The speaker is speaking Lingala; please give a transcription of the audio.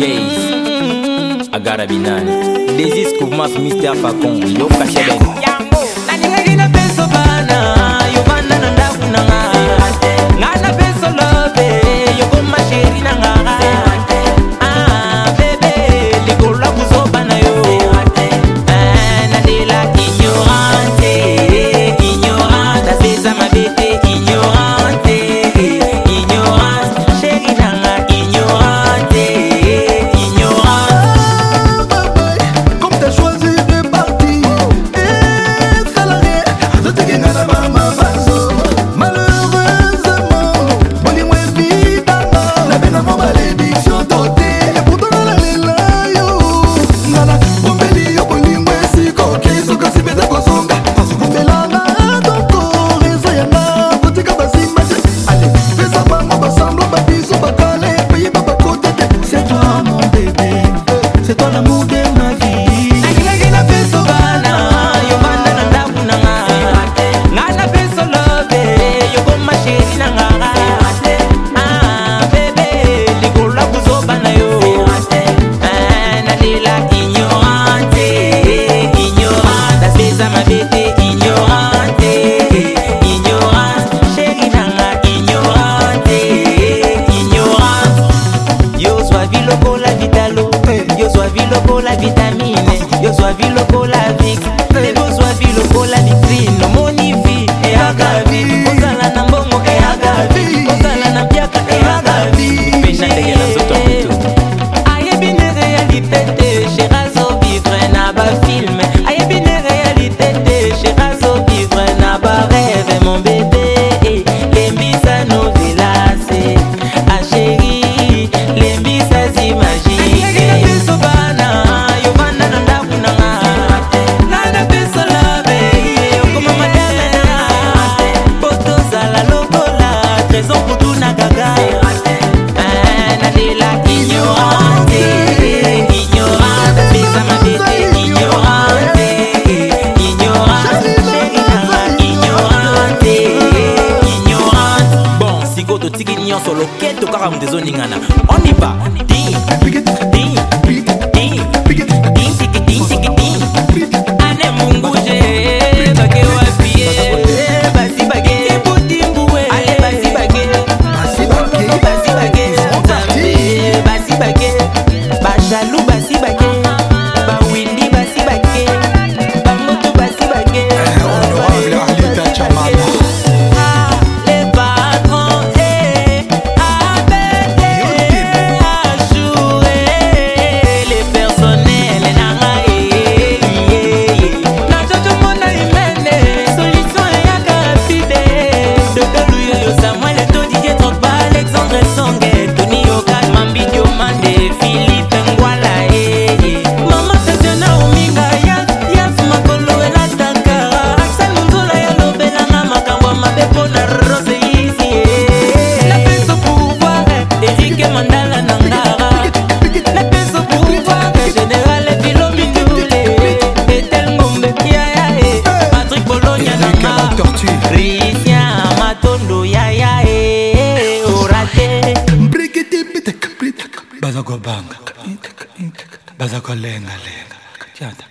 Jays, Agara Binani, Desis Koumas, Mr. Facon, Yoka Sheben. vitalo yozwa vi lokola vitamine yozwa vi lokola victa programme de zoningana on y va mandala na ngara napesa pouvoir général bilomi tule etel ngombe yayae patrik polonia nanga risien matondo yayae orate baza kobanga baza kolengalenga